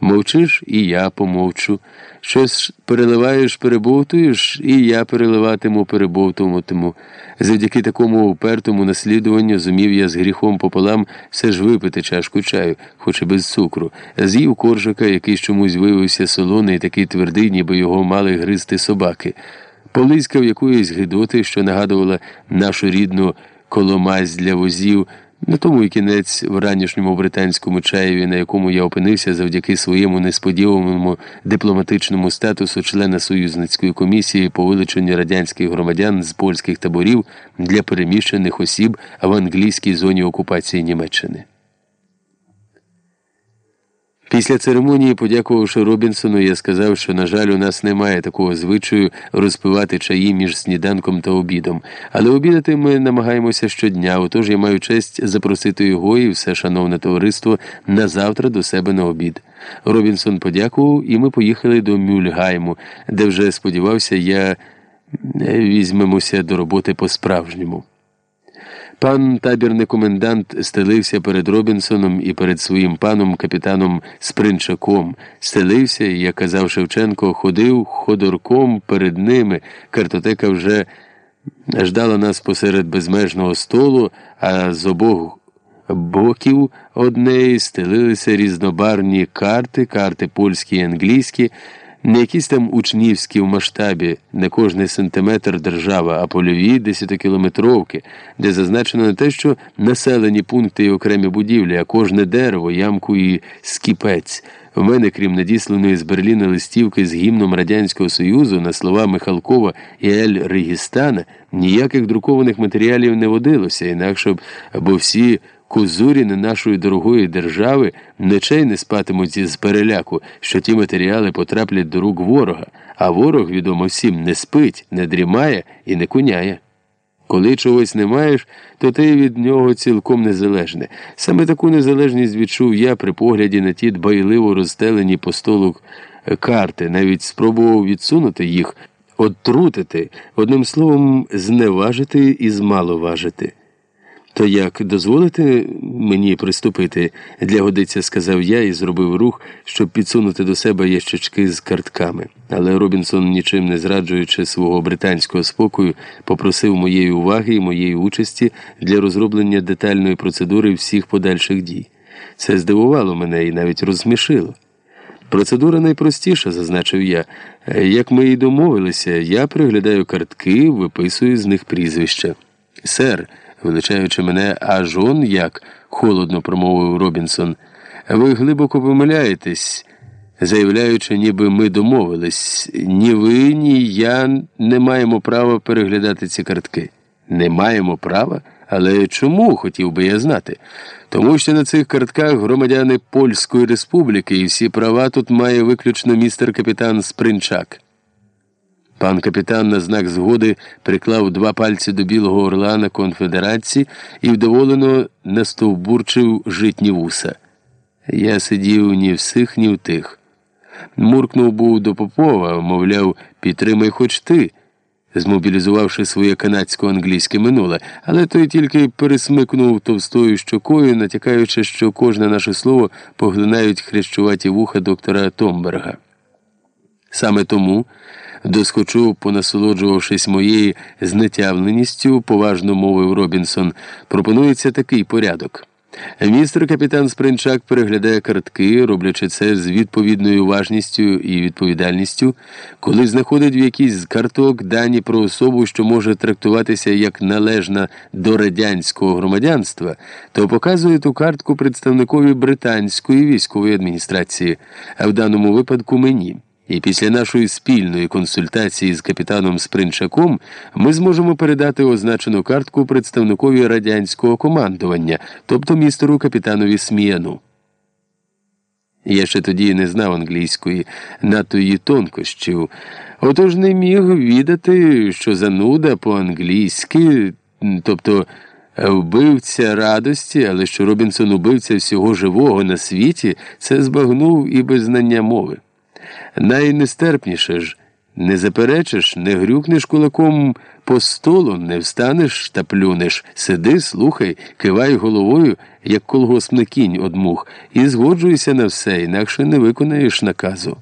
Мовчиш, і я помовчу. Щось переливаєш, перебовтуєш, і я переливатиму, перебовтуватиму. Завдяки такому упертому наслідуванню зумів я з гріхом пополам все ж випити чашку чаю, хоч і без цукру. З'їв коржика, який чомусь виявився солоний, такий твердий, ніби його мали гризти собаки. Полискав якоїсь гидоти, що нагадувала нашу рідну коломазь для возів. На тому і кінець в ранішньому британському чаєві, на якому я опинився завдяки своєму несподіваному дипломатичному статусу члена союзницької комісії по вилученню радянських громадян з польських таборів для переміщених осіб в англійській зоні окупації Німеччини. Після церемонії, подякувавши Робінсону, я сказав, що, на жаль, у нас немає такого звичаю розпивати чаї між сніданком та обідом. Але обідати ми намагаємося щодня, отож я маю честь запросити його і все шановне товариство на завтра до себе на обід. Робінсон подякував, і ми поїхали до Мюльгайму, де вже сподівався, я візьмемося до роботи по-справжньому. Пан табірний комендант стелився перед Робінсоном і перед своїм паном капітаном Спринчаком. Стелився, як казав Шевченко, ходив ходорком перед ними. Картотека вже ждала нас посеред безмежного столу, а з обох боків однеї стелилися різнобарвні карти, карти польські і англійські. Не якісь там учнівські в масштабі, не кожний сантиметр держава, а польові десятикілометровки, де зазначено не те, що населені пункти і окремі будівлі, а кожне дерево, ямку і скіпець. В мене, крім надісланої з Берліна листівки з гімном Радянського Союзу на слова Михалкова і Ель Регістана, ніяких друкованих матеріалів не водилося, інакше б, бо всі кузуріни нашої дорогої держави ночей не спатимуть з переляку, що ті матеріали потраплять до рук ворога, а ворог, відомо всім, не спить, не дрімає і не куняє. Коли чогось не маєш, то ти від нього цілком незалежне. Саме таку незалежність відчув я при погляді на ті дбайливо розстелені по столу карти, навіть спробував відсунути їх, оттрутити, одним словом, зневажити і змаловажити. То як дозволите мені приступити, для годиця сказав я і зробив рух, щоб підсунути до себе ящички з картками. Але Робінсон, нічим не зраджуючи свого британського спокою, попросив моєї уваги і моєї участі для розроблення детальної процедури всіх подальших дій. Це здивувало мене і навіть розсмішило. Процедура найпростіша, зазначив я. Як ми і домовилися, я приглядаю картки, виписую з них прізвища. Сер величаючи мене, аж он як, холодно промовив Робінсон. Ви глибоко помиляєтесь, заявляючи, ніби ми домовились. Ні ви, ні я не маємо права переглядати ці картки. Не маємо права? Але чому хотів би я знати? Тому що на цих картках громадяни Польської республіки і всі права тут має виключно містер капітан Спринчак. Пан капітан на знак згоди приклав два пальці до білого орла на конфедерації і вдоволено настовбурчив житні вуса. Я сидів ні в сих, ні в тих. Муркнув був до Попова, мовляв, підтримай хоч ти, змобілізувавши своє канадсько-англійське минуле, але той тільки пересмикнув товстою щокою, натякаючи, що кожне наше слово поглинають хрещуваті вуха доктора Томберга. Саме тому. Доскочу, понасолоджувавшись моєю знетявленістю, поважно мовив Робінсон, пропонується такий порядок. Містер капітан Спринчак переглядає картки, роблячи це з відповідною уважністю і відповідальністю, коли знаходить в якійсь з карток дані про особу, що може трактуватися як належна до радянського громадянства, то показує ту картку представникові британської військової адміністрації, а в даному випадку мені. І після нашої спільної консультації з капітаном Спринчаком ми зможемо передати означену картку представникові радянського командування, тобто містеру капітанові Сміяну. Я ще тоді не знав англійської, надто її тонкощів, отож не міг відати, що зануда по-англійськи, тобто вбивця радості, але що Робінсон убивця всього живого на світі, це збагнув і без знання мови. Найнестерпніше ж Не заперечиш, не грюкнеш кулаком по столу, не встанеш та плюнеш. Сиди, слухай, кивай головою, як колгоспний кінь одмух, і згоджуйся на все, інакше не виконаєш наказу.